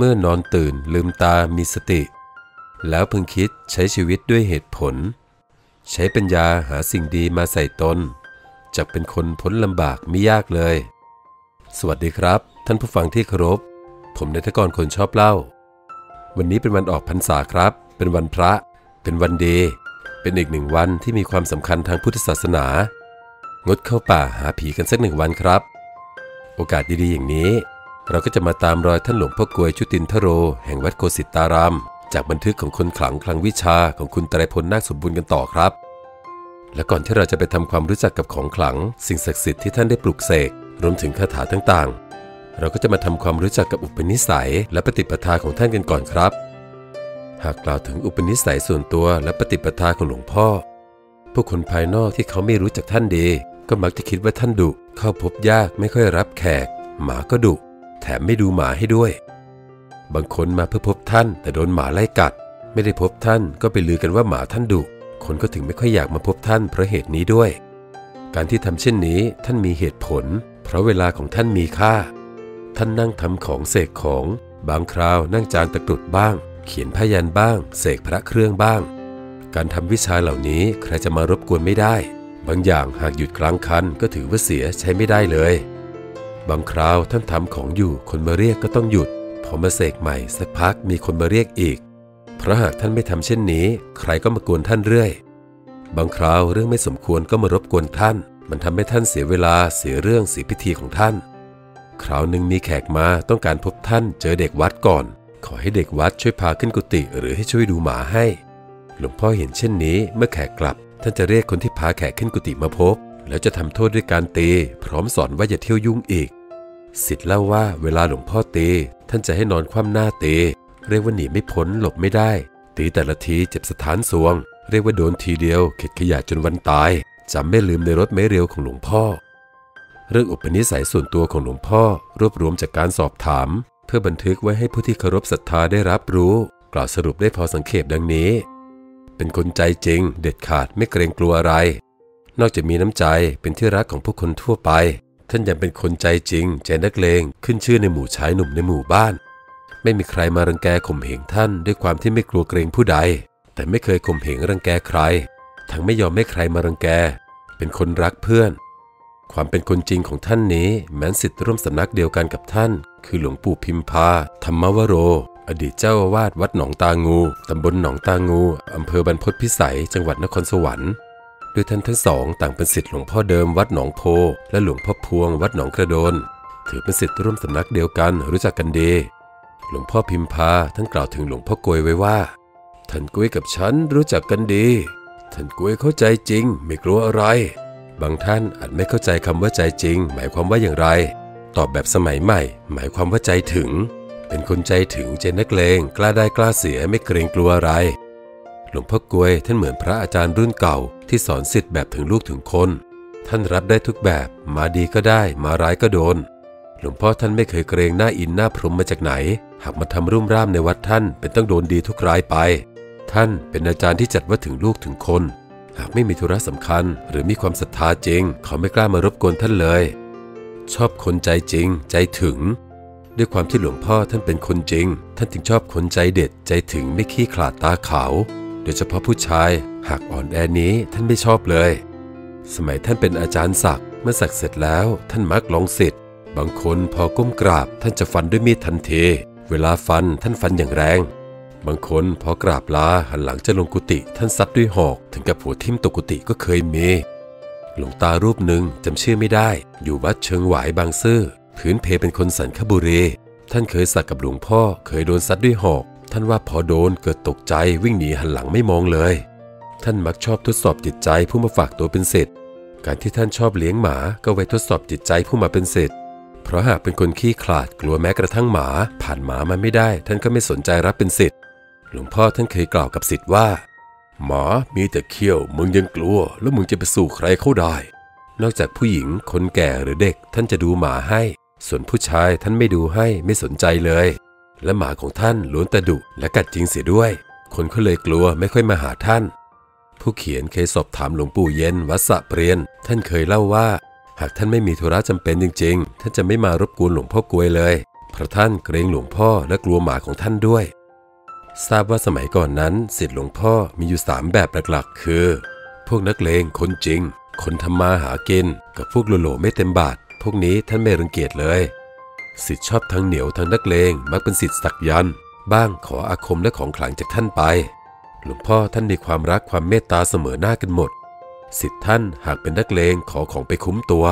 เมื่อนอนตื่นลืมตามีสติ แล้วพึงคิดใช้ชีวิตด้วยเหตุผล ใช้ปัญญาหาสิ่งดีมาใส่ตนจะเป็นคนพ้นลำบากไม่ยากเลย สวัสดีครับ ท่านผู้ฟังที่เคารพ ผมนายทกรคนชอบเล่า วันนี้เป็นวันออกพรรษาครับ เป็นวันพระ เป็นวันดี เป็นอีกหนึ่งวันที่มีความสำคัญทางพุทธศาสนา งดเข้าป่าหาผีกันสักหนึ่งวันครับ โอกาสดีๆอย่างนี้ เราก็จะมาตามรอยท่านหลวงพ่อกวยชุตินทโร แห่งวัดโกสิตาราม จากบันทึกของคนขลังคลังวิชาของคุณไตรพลนาคสมบูรณ์กันต่อครับ และก่อนที่เราจะไปทำความรู้จักกับของขลัง สิ่งศักดิ์สิทธิ์ที่ท่านได้ปลุกเสกรวมถึงคาถาต่างๆ เราก็จะมาทำความรู้จักกับอุปนิสัย และปฏิปทาของท่านกันก่อนครับ หากกล่าวถึงอุปนิสัยส่วนตัวและปฏิปทาของหลวงพ่อ ผู้คนภายนอกที่เขาไม่รู้จักท่านดี ก็มักจะคิดว่าท่านดุเข้าพบยากไม่ค่อยรับแขก หมาก็ดุ แถมไม่ดูหมาให้ด้วย บางคนมาเพื่อพบท่าน แต่โดนหมาไล่กัด ไม่ได้พบท่านก็ไปลือกันว่าหมาท่านดุ คนก็ถึงไม่ค่อยอยากมาพบท่านเพราะเหตุนี้ด้วย การที่ทำเช่นนี้ท่านมีเหตุผล เพราะเวลาของท่านมีค่า ท่านนั่งทำของเสกของ บางคราวนั่งจานตะกรุดบ้าง เขียนพยันบ้าง เสกพระเครื่องบ้าง การทำวิชาเหล่านี้ใครจะมารบกวนไม่ได้ บางอย่างหากหยุดกลางคันก็ถือว่าเสียใช้ไม่ได้เลย บางคราวท่านทำของอยู่คนมาเรียกก็ต้องหยุด พอมาเสกใหม่สักพักมีคนมาเรียกอีก เพราะหากท่านไม่ทำเช่นนี้ ใครก็มากวนท่านเรื่อย บางคราวเรื่องไม่สมควรก็มารบกวนท่าน มันทำให้ท่านเสียเวลาเสียเรื่องเสียพิธีของท่าน คราวหนึ่งมีแขกมาต้องการพบท่านเจอเด็กวัดก่อน ขอให้เด็กวัดช่วยพาขึ้นกุฏิหรือให้ช่วยดูหมาให้ หลวงพ่อเห็นเช่นนี้เมื่อแขกกลับ ท่านจะเรียกคนที่พาแขกขึ้นกุฏิมาพบ แล้วจะทำโทษด้วยการตีพร้อมสอนว่าอย่าเที่ยวยุ่งอีก สิทธิ์เล่าว่าเวลาหลวงพ่อเต ท่านจะให้นอนคว่ำหน้าเต เรียกว่าหนีไม่พ้นหลบไม่ได้ ตีแต่ละทีเจ็บสถานสวง เรียกว่าโดนทีเดียว เข็ดขยะจนวันตายจำไม่ลืมในรถไม่เร็วของหลวงพ่อ เรื่องอุปนิสัยส่วนตัวของหลวงพ่อรวบรวมจากการสอบถาม เพื่อบันทึกไว้ให้ผู้ที่เคารพศรัทธาได้รับรู้ กล่าวสรุปได้พอสังเขปดังนี้ เป็นคนใจจริง เด็ดขาดไม่เกรงกลัวอะไร นอกจากมีน้ำใจเป็นที่รักของผู้คนทั่วไป ท่านยังเป็นคนใจจริง ใจนักเลงขึ้นชื่อในหมู่ชายหนุ่มในหมู่บ้าน ไม่มีใครมารังแกข่มเหงท่านด้วยความที่ไม่กลัวเกรงผู้ใด แต่ไม่เคยข่มเหงรังแกใคร ทั้งไม่ยอมให้ใครมารังแก เป็นคนรักเพื่อน ความเป็นคนจริงของท่านนี้แม้นสิทธิ์ร่วมสำนักเดียวกันกับท่าน คือหลวงปู่พิมพาธรรมวโร อดีตเจ้าอาวาสวัดหนองตางูตำบลหนองตางูอำเภอบรรพตพิสัย จังหวัดนครสวรรค์ ยท่านทั้งสองต่างเป็นสิทธิ์หลวงพ่อเดิมวัดหนองโพ และหลวงพ่อพวงวัดหนองกระโดน ถือเป็นสิทธิ์ร่วมสำนักเดียวกันรู้จักกันดี หลวงพ่อพิมพาท่านกล่าวถึงหลวงพ่อกวยไว้ว่า ท่านกวยกับฉันรู้จักกันดี ท่านกวยเข้าใจจริง ไม่กลัวอะไร บางท่านอาจไม่เข้าใจคำว่าใจจริง หมายความว่าอย่างไร ตอบแบบสมัยใหม่ หมายความว่าใจถึง เป็นคนใจถึงใจนักเลงกล้าได้กล้าเสียไม่เกรงกลัวอะไร หลวงพ่อกวยท่านเหมือนพระอาจารย์รุ่นเก่าที่สอนสิทธิ์แบบถึงลูกถึงคน ท่านรับได้ทุกแบบมาดีก็ได้มาร้ายก็โดน หลวงพ่อท่านไม่เคยเกรงหน้าอินหน้าพรหมมาจากไหน หากมาทำรุ่มร่ามในวัดท่านเป็นต้องโดนดีทุกรายไป ท่านเป็นอาจารย์ที่จัดว่าถึงลูกถึงคน หากไม่มีธุระสำคัญ หรือมีความศรัทธาจริง เขาไม่กล้ามารบกวนท่านเลย ชอบคนใจจริง ใจถึงด้วยความที่หลวงพ่อท่านเป็นคนจริง ท่านจึงชอบคนใจเด็ดใจถึงไม่ขี้ขลาดตาขาว ดยเฉพาะผู้ชาย หากอ่อนแอนี้ท่านไม่ชอบเลย สมัยท่านเป็นอาจารย์ศักดิ์เมื่อศักดิ์เสร็จแล้วท่านมักลองสิทธิ์บางคนพอก้มกราบท่านจะฟันด้วยมีดทันที เวลาฟันท่านฟันอย่างแรง บางคนพอกราบลาหันหลังจะลงกุฏิท่านซัดด้วยหอก ถึงกับหัวทิ่มตกกุฏิก็เคยมีหลวงตารูปหนึ่งจำชื่อไม่ได้ อยู่วัดเชิงหวายบางซื่อพื้นเพเป็นคนสันคบุรี ท่านเคยสักกับหลวงพ่อเคยโดนซัดด้วยหอก ท่านว่าพอโดนเกิดตกใจวิ่งหนีหันหลังไม่มองเลย ท่านมักชอบทดสอบจิตใจผู้มาฝากตัวเป็นศิษย์การที่ท่านชอบเลี้ยงหมาก็ไว้ทดสอบจิตใจผู้มาเป็นศิษย์เพราะหากเป็นคนขี้ขลาดกลัวแม้กระทั่งหมา ผ่านหมามาไม่ได้ ท่านก็ไม่สนใจรับเป็นศิษย์หลวงพ่อท่านเคยกล่าวกับศิษย์ว่า หมามีแต่เขี้ยวมึงยังกลัว แล้วมึงจะไปสู่ใครเข้าได้ นอกจากผู้หญิงคนแก่หรือเด็กท่านจะดูหมาให้ ส่วนผู้ชายท่านไม่ดูให้ไม่สนใจเลย และหมาของท่านล้วนแต่ดุและกัดจริงเสียด้วย คนก็เลยกลัวไม่ค่อยมาหาท่าน ผู้เขียนเคยสอบถามหลวงปู่เย็นวัดสะเปรียน ท่านเคยเล่าว่า หากท่านไม่มีธุระจำเป็นจริง ๆ ท่านจะไม่มารบกวนหลวงพ่อกลวยเลยเพราะท่านเกรงหลวงพ่อและกลัวหมาของท่านด้วย ทราบว่าสมัยก่อนนั้นสิทธิหลวงพ่อมีอยู่สามแบบหลักๆ คือ พวกนักเลงคนจริง คนทำมาหากิน กับพวกโลโลไม่เต็มบาท พวกนี้ท่านไม่รังเกียจเลย สิทธิ์ชอบทั้งเหนียวทั้งนักเลงมักเป็นสิทธิ์สักยันบ้างขออาคมและของขลังจากท่านไป หลวงพ่อท่านมีความรักความเมตตาเสมอหน้ากันหมด สิทธิ์ท่านหากเป็นนักเลงขอของไปคุ้มตัว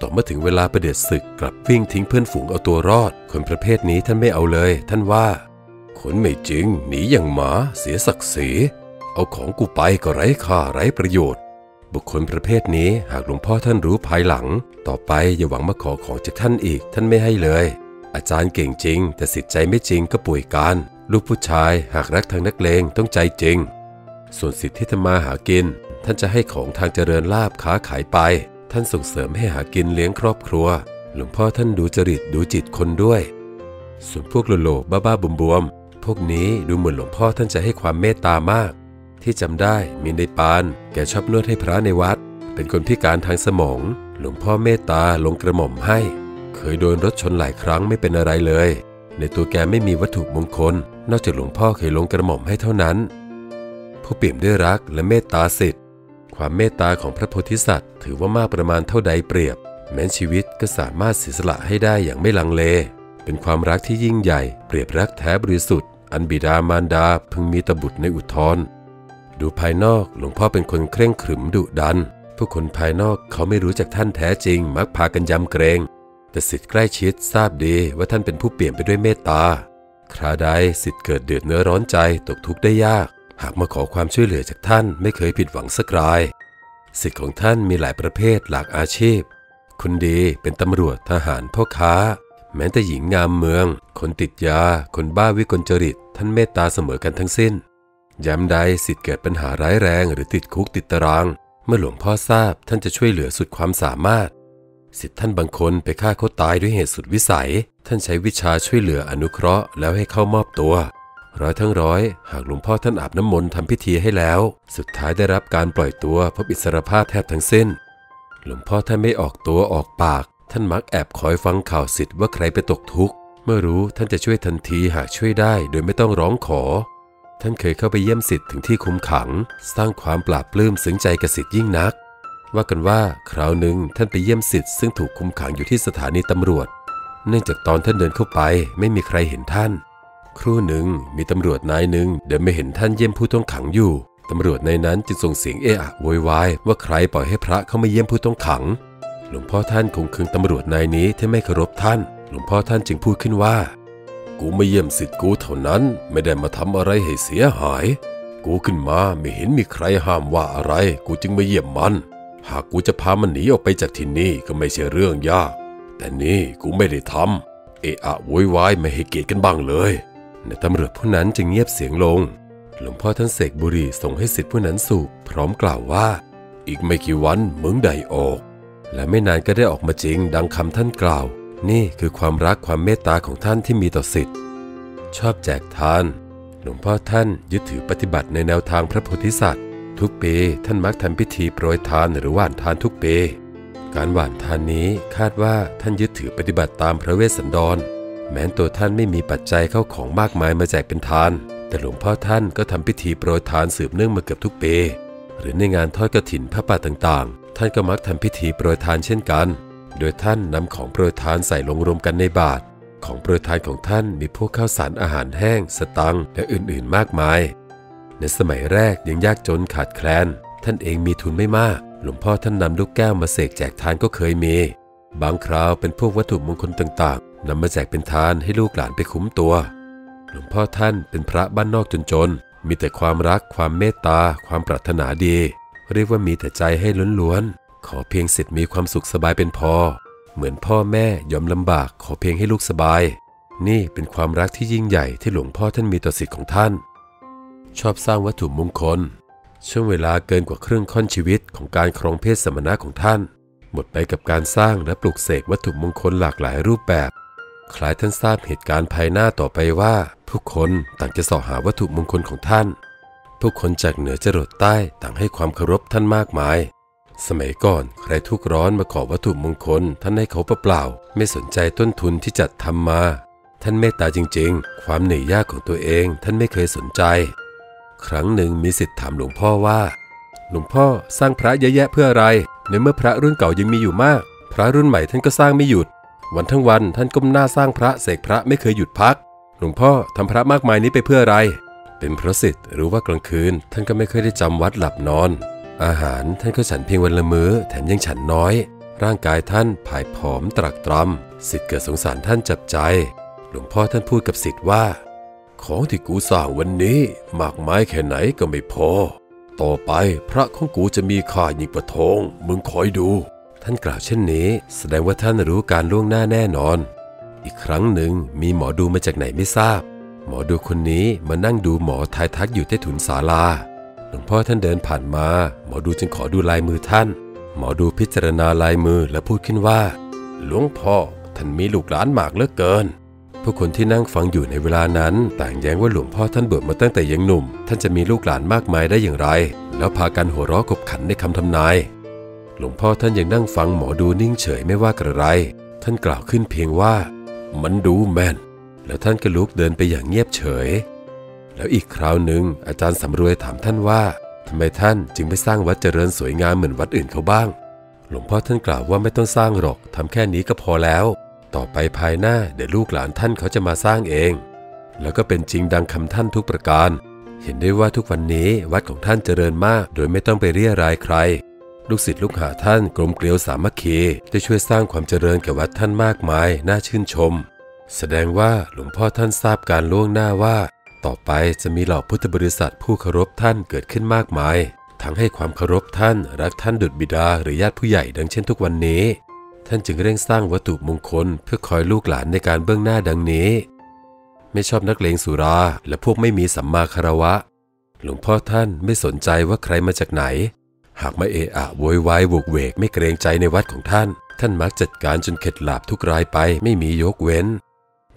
ต่อเมื่อถึงเวลาประเด็จศึกกลับวิ่งทิ้งเพื่อนฝูงเอาตัวรอด คนประเภทนี้ท่านไม่เอาเลย ท่านว่าคนไม่จริงหนีอย่างหมาเสียศักดิ์ศรีเอาของกูไปก็ไร้ค่าไร้ประโยชน์ บุคคลประเภทนี้หากหลวงพ่อท่านรู้ภายหลัง ต่อไปอย่าหวังมาขอของจากท่านอีกท่านไม่ให้เลย อาจารย์เก่งจริง แต่สิทธิ์ใจไม่จริงก็ป่วยการ ลูกผู้ชายหากรักทางนักเลงต้องใจจริง ส่วนสิทธิ์ที่ทำมาหากิน ท่านจะให้ของทางเจริญลาบค้าขายไป ท่านส่งเสริมให้หากินเลี้ยงครอบครัว หลวงพ่อท่านดูจริตดูจิตคนด้วย ส่วนพวกโลโลบ้าบ้าบวมบวมพวกนี้ดูเหมือนหลวงพ่อท่านจะให้ความเมตตามาก ที่จำได้มีในปาน แกชอบนวดให้พระในวัด เป็นคนพิการทางสมอง หลวงพ่อเมตตาลงกระหม่อมให้ เคยโดนรถชนหลายครั้งไม่เป็นอะไรเลย ในตัวแกไม่มีวัตถุมงคล นอกจากหลวงพ่อเคยลงกระหม่อมให้เท่านั้น ผู้เปี่ยมด้วยรักและเมตตาสิทธิ์ความเมตตาของพระโพธิสัตว์ ถือว่ามากประมาณเท่าใดเปรียบ แม้นชีวิตก็สามารถเสียสละให้ได้อย่างไม่ลังเล เป็นความรักที่ยิ่งใหญ่ เปรียบรักแท้บริสุทธิ์ อันบิดามารดาพึงมีตบุตรในอุทธร ดูภายนอกหลวงพ่อเป็นคนเคร่งขรึมดุดัน ผู้คนภายนอกเขาไม่รู้จักท่านแท้จริง มักพากันยำเกรง แต่สิทธิ์ใกล้ชิดทราบดีว่าท่านเป็นผู้เปลี่ยมไปด้วยเมตตา คราใดสิทธิ์เกิดเดือดเนื้อร้อนใจตกทุกข์ได้ยาก หากมาขอความช่วยเหลือจากท่านไม่เคยผิดหวังสักราย สิทธิ์ของท่านมีหลายประเภทหลากอาชีพคนดีเป็นตำรวจทหารพ่อค้า แม้แต่หญิงงามเมือง คนติดยา คนบ้าวิกลจริต ท่านเมตตาเสมอกันทั้งสิ้น ยามใดสิทธิ์เกิดปัญหาร้ายแรงหรือติดคุกติดตาราง เมื่อหลวงพ่อทราบท่านจะช่วยเหลือสุดความสามารถ สิทธิ์ท่านบางคนไปฆ่าเขาตายด้วยเหตุสุดวิสัย ท่านใช้วิชาช่วยเหลืออนุเคราะห์แล้วให้เข้ามอบตัว ร้อยทั้งร้อย หากหลวงพ่อท่านอาบน้ำมนต์ทำพิธีให้แล้ว สุดท้ายได้รับการปล่อยตัวพบอิสรภาพแทบทั้งสิ้น หลวงพ่อท่านไม่ออกตัวออกปาก ท่านมักแอบคอยฟังข่าวสิทธิ์ว่าใครไปตกทุกข์เมื่อรู้ท่านจะช่วยทันทีหากช่วยได้ โดยไม่ต้องร้องขอ ท่านเคยเข้าไปเยี่ยมสิทธิ์ถึงที่คุมขัง สร้างความปราบปลื้มซึ้งใจกสิทธิ์ยิ่งนัก ว่ากันว่าคราวหนึ่งท่านไปเยี่ยมสิทธิ์ซึ่งถูกคุมขังอยู่ที่สถานีตำรวจ เนื่องจากตอนท่านเดินเข้าไปไม่มีใครเห็นท่าน ครู่หนึ่งมีตำรวจนายหนึ่งเดินไม่เห็นท่านเยี่ยมผู้ต้องขังอยู่ตำรวจในนั้นจึงส่งเสียงเอะอะโวยวายว่าใครปล่อยให้พระเข้ามาเยี่ยมผู้ต้องขัง หลวงพ่อท่านคงคืนตำรวจนายนี้ที่ไม่เคารพท่าน หลวงพ่อท่านจึงพูดขึ้นว่า กูมาเยี่ยมสิทธิ์กูเท่านั้น ไม่ได้มาทำอะไรให้เสียหาย กูขึ้นมาไม่เห็นมีใครห้ามว่าอะไร กูจึงมาเยี่ยมมัน หากกูจะพามันหนีออกไปจากที่นี่ก็ไม่ใช่เรื่องยาก แต่นี่กูไม่ได้ทำเอะอะโวยวายไม่ให้เกียรติกันบ้างเลยในตำรวจผู้นั้นจึงเงียบเสียงลง หลวงพ่อท่านเสกบุรีส่งให้สิทธิ์ผู้นั้นสูบพร้อมกล่าวว่า อีกไม่กี่วันมึงได้ออก และไม่นานก็ได้ออกมาจริงดังคำท่านกล่าว นี่คือความรักความเมตตาของท่านที่มีต่อสิทธิ์ ชอบแจกทาน หลวงพ่อท่านยึดถือปฏิบัติในแนวทางพระโพธิสัตว์ ทุกปีท่านมักทำพิธีโปรยทานหรือหว่านทานทุกปีการหว่านทานนี้คาดว่าท่านยึดถือปฏิบัติตามพระเวสสันดร แม้ตัวท่านไม่มีปัจจัยเข้าของมากมายมาแจกเป็นทาน แต่หลวงพ่อท่านก็ทำพิธีโปรยทานสืบเนื่องมาเกือบทุกปี หรือในงานทอดกระถินพระป่าต่างๆ ท่านก็มักทำพิธีโปรยทานเช่นกัน โดยท่านนำของโปรยทานใส่ลงรวมกันในบาตรของโปรยทานของท่านมีพวกข้าวสารอาหารแห้ง สตังและอื่นๆมากมาย ในสมัยแรกยังยากจนขาดแคลน ท่านเองมีทุนไม่มาก หลวงพ่อท่านนำลูกแก้วมาเสกแจกทานก็เคยมี บางคราวเป็นพวกวัตถุมงคลต่างๆนำมาแจกเป็นทานให้ลูกหลานไปคุ้มตัว หลวงพ่อท่านเป็นพระบ้านนอกจนๆมีแต่ความรักความเมตตา ความปรารถนาดี เรียกว่ามีแต่ใจให้ล้วนๆ ขอเพียงสิทธิ์มีความสุขสบายเป็นพอ เหมือนพ่อแม่ยอมลำบากขอเพียงให้ลูกสบาย นี่เป็นความรักที่ยิ่งใหญ่ที่หลวงพ่อท่านมีต่อสิทธิ์ของท่าน ชอบสร้างวัตถุมงคล ช่วงเวลาเกินกว่าครึ่งค่อนชีวิตของการครองเพศสมณะของท่าน หมดไปกับการสร้างและปลูกเสกวัตถุมงคลหลากหลายรูปแบบ คล้ายท่านทราบเหตุการณ์ภายหน้าต่อไปว่าผู้คนต่างจะสอหาวัตถุมงคลของท่าน ผู้คนจากเหนือจรดใต้ต่างให้ความเคารพท่านมากมาย สมัยก่อนใครทุกข์ร้อนมาขอวัตถุมงคล ท่านให้เขาเปล่าๆไม่สนใจต้นทุนที่จัดทำมา ท่านเมตตาจริงๆ ความเหนื่อยยากของตัวเองท่านไม่เคยสนใจ ครั้งหนึ่งมีสิทธิ์ถามหลวงพ่อว่า หลวงพ่อสร้างพระเยอะแยะเพื่ออะไร ในเมื่อพระรุ่นเก่ายังมีอยู่มาก พระรุ่นใหม่ท่านก็สร้างไม่หยุด วันทั้งวันท่านก้มหน้าสร้างพระเสกพระไม่เคยหยุดพัก หลวงพ่อทำพระมากมายนี้ไปเพื่ออะไร เป็นพระสิทธิ์หรู้ว่ากลางคืนท่านก็ไม่เคยได้จำวัดหลับนอน อาหารท่านก็ฉันเพียงวันละมื้อ แถมยังฉันน้อย ร่างกายท่านผายผอมตรักตรำสิทธิ์เกิดสงสารท่านจับใจ หลวงพ่อท่านพูดกับสิทธิ์ว่า ของที่กูสร้างวันนี้มากมายแค่ไหนก็ไม่พอ ต่อไปพระของกูจะมีค่ายิ่งกว่าทองมึงคอยดู ท่านกล่าวเช่นนี้ แสดงว่าท่านรู้การล่วงหน้าแน่นอน อีกครั้งหนึ่งมีหมอดูมาจากไหนไม่ทราบ หมอดูคนนี้มานั่งดูหมอทายทักอยู่ใต้ถุนศาลา หลวงพ่อท่านเดินผ่านมา หมอดูจึงขอดูลายมือท่าน หมอดูพิจารณาลายมือและพูดขึ้นว่า หลวงพ่อท่านมีลูกหลานมากเหลือเกิน ผู้คนที่นั่งฟังอยู่ในเวลานั้น ต่างแย้งว่าหลวงพ่อท่านบวชมาตั้งแต่ยังหนุ่ม ท่านจะมีลูกหลานมากมายได้อย่างไร แล้วพากันหัวเราะขบขันในคำทำนาย หลวงพ่อท่านยังนั่งฟังหมอดูนิ่งเฉยไม่ว่ากระไร ท่านกล่าวขึ้นเพียงว่า มันดูแม่น แล้วท่านก็ลุกเดินไปอย่างเงียบเฉย แล้วอีกคราวหนึ่งอาจารย์สำรวยถามท่านว่าทำไมท่านจึงไม่สร้างวัดเจริญสวยงามเหมือนวัดอื่นเขาบ้าง หลวงพ่อท่านกล่าวว่าไม่ต้องสร้างหรอกทำแค่นี้ก็พอแล้ว ต่อไปภายหน้าเดี๋ยวลูกหลานท่านเขาจะมาสร้างเอง แล้วก็เป็นจริงดังคำท่านทุกประการ เห็นได้ว่าทุกวันนี้วัดของท่านเจริญมาก โดยไม่ต้องไปเรียรายใคร ลูกศิษย์ลูกหาท่านกลมเกลียวสามัคคีได้ช่วยสร้างความเจริญแก่วัดท่านมากมาย น่าชื่นชม แสดงว่าหลวงพ่อท่านทราบการล่วงหน้าว่า ต่อไปจะมีเหล่าพุทธบริษัทผู้เคารพท่านเกิดขึ้นมากมาย ทั้งให้ความเคารพท่านรักท่านดุจบิดาหรือญาติผู้ใหญ่ดังเช่นทุกวันนี้ ท่านจึงเร่งสร้างวัตถุมงคล เพื่อคอยลูกหลานในการเบื้องหน้าดังนี้ ไม่ชอบนักเลงสุราและพวกไม่มีสัมมาคารวะ หลวงพ่อท่านไม่สนใจว่าใครมาจากไหน หากมาเอะอะโวยวายโวกเวกไม่เกรงใจในวัดของท่าน ท่านมักจัดการจนเข็ดหลาบทุกรายไปไม่มียกเว้น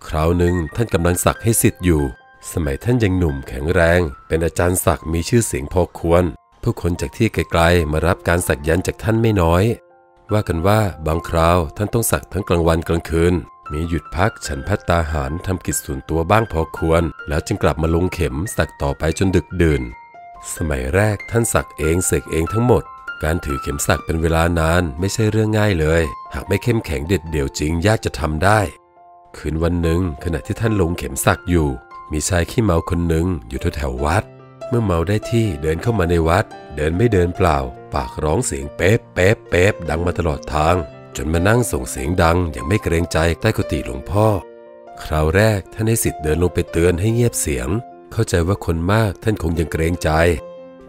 คราวหนึ่งท่านกำลังสักให้สิทธิ์อยู่ สมัยท่านยังหนุ่มแข็งแรง เป็นอาจารย์สักมีชื่อเสียงพอควร ผู้คนจากที่ไกลๆมารับการสักยันต์จากท่านไม่น้อย ว่ากันว่าบางคราวท่านต้องสักทั้งกลางวันกลางคืน มีหยุดพักฉันพัตตาหารทำกิจส่วนตัวบ้างพอควร แล้วจึงกลับมาลงเข็มสักต่อไปจนดึกดื่น สมัยแรกท่านสักเองเสกเองทั้งหมด การถือเข็มสักเป็นเวลานานไม่ใช่เรื่องง่ายเลย หากไม่เข้มแข็งเด็ดเดี่ยวจริงยากจะทำได้ คืนวันหนึ่งขณะที่ท่านลงเข็มสักอยู่ มีชายขี้เมาคนหนึ่งอยู่แถววัด เมื่อเมาได้ที่เดินเข้ามาในวัด เดินไม่เดินเปล่า ปากร้องเสียงเป๊ะเป๊ะเป๊ะดังมาตลอดทาง จนมานั่งส่งเสียงดังอย่างไม่เกรงใจใต้กุฏิหลวงพ่อ คราวแรกท่านให้สิทธิ์เดินลงไปเตือนให้เงียบเสียง เข้าใจว่าคนมากท่านคงยังเกรงใจ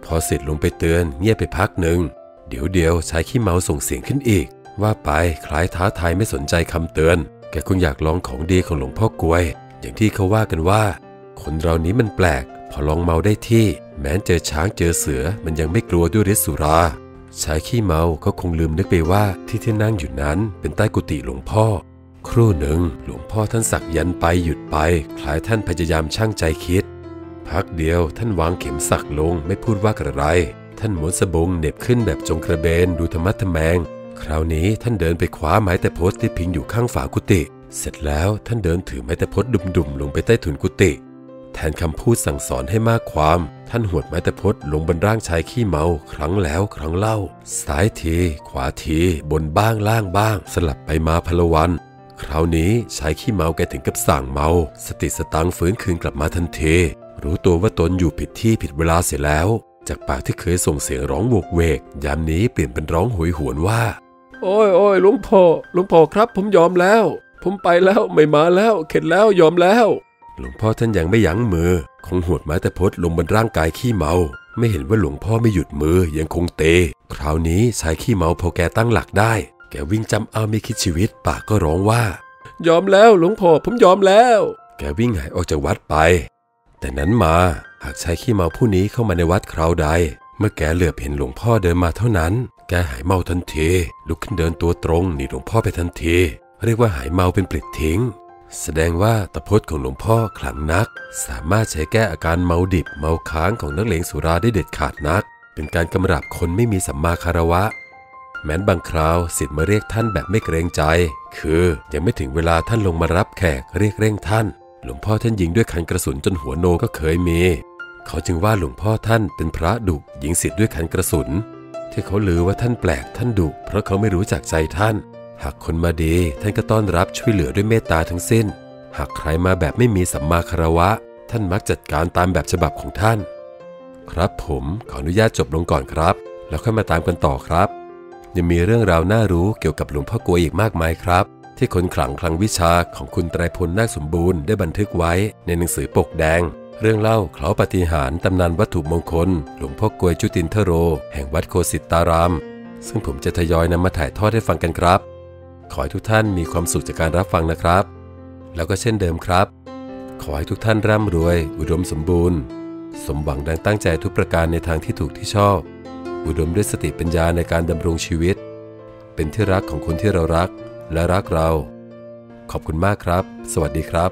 พอสิทธิ์ลงไปเตือนเงียบไปพักหนึ่งเดี๋ยวเดียวชายขี้เมาส่งเสียงขึ้นอีก ว่าไปคล้ายท้าทายไม่สนใจคำเตือน แกคงอยากลองของดีของหลวงพ่อกลวย อย่างที่เขาว่ากันว่า คนเรานี้มันแปลก พอลองเมาได้ที่ แม้เจอช้างเจอเสือมันยังไม่กลัวด้วยฤทธิ์สุราชายขี้เมาก็คงลืมนึกไปว่าที่ที่นั่งอยู่นั้นเป็นใต้กุฏิหลวงพ่อ ครู่หนึ่งหลวงพ่อท่านสักยันไปหยุดไปคล้ายท่านพยายามช่างใจคิด พักเดียวท่านวางเข็มสักลงไม่พูดว่ากระไร ท่านหมุนสบงเหน็บขึ้นแบบจงกระเบนดูธรรมะทแมง คราวนี้ท่านเดินไปคว้าไม้แต่พดที่พิงอยู่ข้างฝากุฏิเสร็จแล้วท่านเดินถือไม้แต่พดดุ่มๆลงไปใต้ถุนกุฏิ แทนคำพูดสั่งสอนให้มากความ ท่านหวดไม้ต่พดลงบนร่างชายขี้เมา ครั้งแล้วครั้งเล่า ซ้ายทีขวาทีบนบ้างล่างบ้าง สลับไปมาพลวัน คราวนี้ชายขี้เมาแกถึงกับสั่งเมา สติสตังฟื้นคืนกลับมาทันที รู้ตัวว่าตนอยู่ผิดที่ผิดเวลาเสียแล้ว จากปากที่เคยส่งเสียงร้องโวกเวก ยามนี้เปลี่ยนเป็นร้องโหยหวนว่า โอ้ยโอ้ยหลวงพ่อหลวงพ่อครับ ผมยอมแล้ว ผมไปแล้วไม่มาแล้ว เข็ดแล้วยอมแล้ว หลวงพ่อท่านยังไม่ยั้งมือคงหวดไม้แต่พดลงบนร่างกายขี้เมา ไม่เห็นว่าหลวงพ่อไม่หยุดมือยังคงเตะคราวนี้ชายขี้เมาพอแกตั้งหลักได้ แกวิ่งจำเอาไม่คิดชีวิต ปากก็ร้องว่า ยอมแล้วหลวงพ่อผมยอมแล้ว แกวิ่งหายออกจากวัดไป แต่นั้นมาหากชายขี้เมาผู้นี้เข้ามาในวัดคราวใด เมื่อแกเหลือบเห็นหลวงพ่อเดินมาเท่านั้น แกหายเมาทันทีลุกขึ้นเดินตัวตรงหนีหลวงพ่อไปทันทีเรียกว่าหายเมาเป็นปลิดทิ้ง แสดงว่าตะพดของหลวงพ่อขลังนัก สามารถใช้แก้อาการเมาดิบเมาค้างของนักเลงสุราได้เด็ดขาดนัก เป็นการกำราบคนไม่มีสัมมาคารวะ แม้นบางคราวสิทธิ์มาเรียกท่านแบบไม่เกรงใจ คือยังไม่ถึงเวลาท่านลงมารับแขกเรียกเร่งท่าน หลวงพ่อท่านยิงด้วยคันกระสุนจนหัวโนก็เคยมี เขาจึงว่าหลวงพ่อท่านเป็นพระดุยิงสิทธิ์ด้วยคันกระสุน ที่เขาลือว่าท่านแปลกท่านดุเพราะเขาไม่รู้จักใจท่าน หากคนมาดีท่านก็ต้อนรับช่วยเหลือด้วยเมตตาทั้งสิ้น หากใครมาแบบไม่มีสัมมาคารวะ ท่านมักจัดการตามแบบฉบับของท่าน ครับผมขออนุญาตจบลงก่อนครับ แล้วค่อยมาตามกันต่อครับ ยังมีเรื่องราวน่ารู้เกี่ยวกับหลวงพ่อกลวยอีกมากมายครับ ที่คนขลังคลังวิชาของคุณไตรพลนาคสมบูรณ์ได้บันทึกไว้ในหนังสือปกแดง เรื่องเล่าเคล้าปฏิหารตำนานวัตถุมงคล หลวงพ่อกลวยจุตินทโร แห่งวัดโคสิตาราม ซึ่งผมจะทยอยนำมาถ่ายทอดให้ฟังกันครับ ขอให้ทุกท่านมีความสุขจากการรับฟังนะครับ แล้วก็เช่นเดิมครับ ขอให้ทุกท่านร่ำรวย อุดมสมบูรณ์ สมหวังดังตั้งใจทุกประการในทางที่ถูกที่ชอบ อุดมด้วยสติปัญญาในการดำรงชีวิต เป็นที่รักของคนที่เรารักและรักเรา ขอบคุณมากครับ สวัสดีครับ